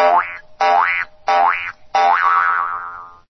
Bye.